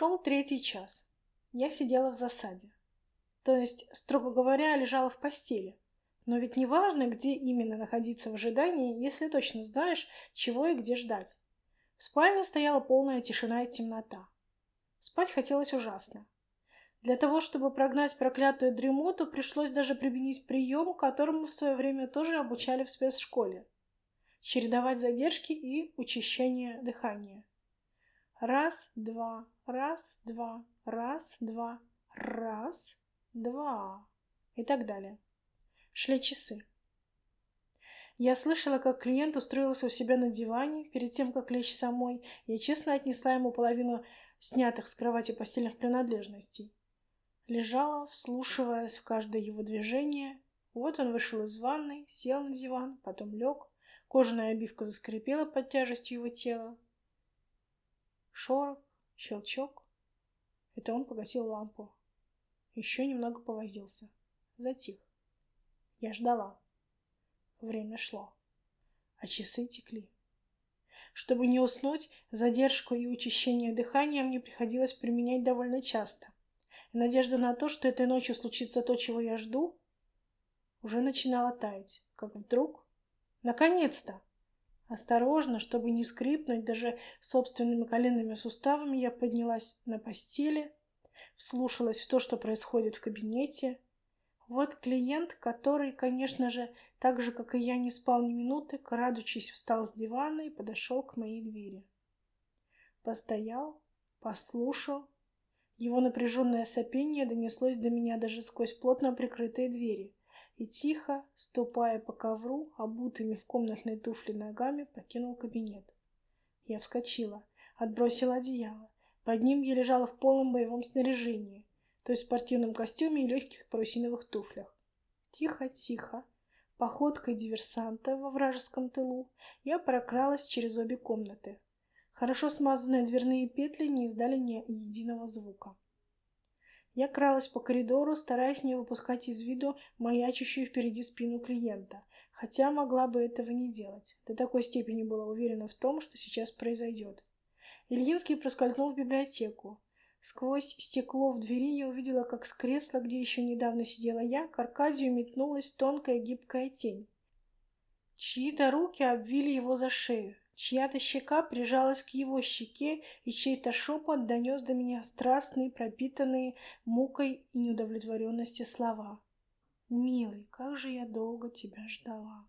Шел третий час. Я сидела в засаде. То есть, строго говоря, лежала в постели. Но ведь не важно, где именно находиться в ожидании, если точно знаешь, чего и где ждать. В спальне стояла полная тишина и темнота. Спать хотелось ужасно. Для того, чтобы прогнать проклятую дремоту, пришлось даже применить прием, которому в свое время тоже обучали в спецшколе. Чередовать задержки и учащение дыхания. Раз, два, раз, два, раз, два, раз, два и так далее. Шли часы. Я слышала, как клиент устроился у себя на диване перед тем, как лечь самой. Я честно отнесла ему половину снятых с кровати постельных принадлежностей. Лежала, вслушиваясь в каждое его движение. Вот он вышел из ванной, сел на диван, потом лег. Кожаная обивка заскрипела под тяжестью его тела. Шорох, щелчок. Это он погасил лампу. Еще немного повозился. Затих. Я ждала. Время шло. А часы текли. Чтобы не уснуть, задержку и учащение дыхания мне приходилось применять довольно часто. Надежда на то, что этой ночью случится то, чего я жду, уже начинала таять, как вдруг... Наконец-то! Осторожно, чтобы не скрипнуть даже собственными коленными суставами, я поднялась на постели, вслушалась в то, что происходит в кабинете. Вот клиент, который, конечно же, так же, как и я, не спал ни минуты, крадучись, встал с дивана и подошел к моей двери. Постоял, послушал. Его напряженное сопение донеслось до меня даже сквозь плотно прикрытые двери и тихо, ступая по ковру, обутыми в комнатной туфли ногами, покинул кабинет. Я вскочила, отбросила одеяло. Под ним я лежала в полном боевом снаряжении, то есть в спортивном костюме и легких парусиновых туфлях. Тихо, тихо, Походкой диверсанта во вражеском тылу я прокралась через обе комнаты. Хорошо смазанные дверные петли не издали ни единого звука. Я кралась по коридору, стараясь не выпускать из виду маячущую впереди спину клиента, хотя могла бы этого не делать. До такой степени была уверена в том, что сейчас произойдет. Ильинский проскользнул в библиотеку. Сквозь стекло в двери я увидела, как с кресла, где еще недавно сидела я, к Аркадию метнулась тонкая гибкая тень. Чьи-то руки обвили его за шею, чья-то щека прижалась к его щеке, и чей-то шепот донес до меня страстные, пропитанные мукой и неудовлетворенности слова. «Милый, как же я долго тебя ждала!»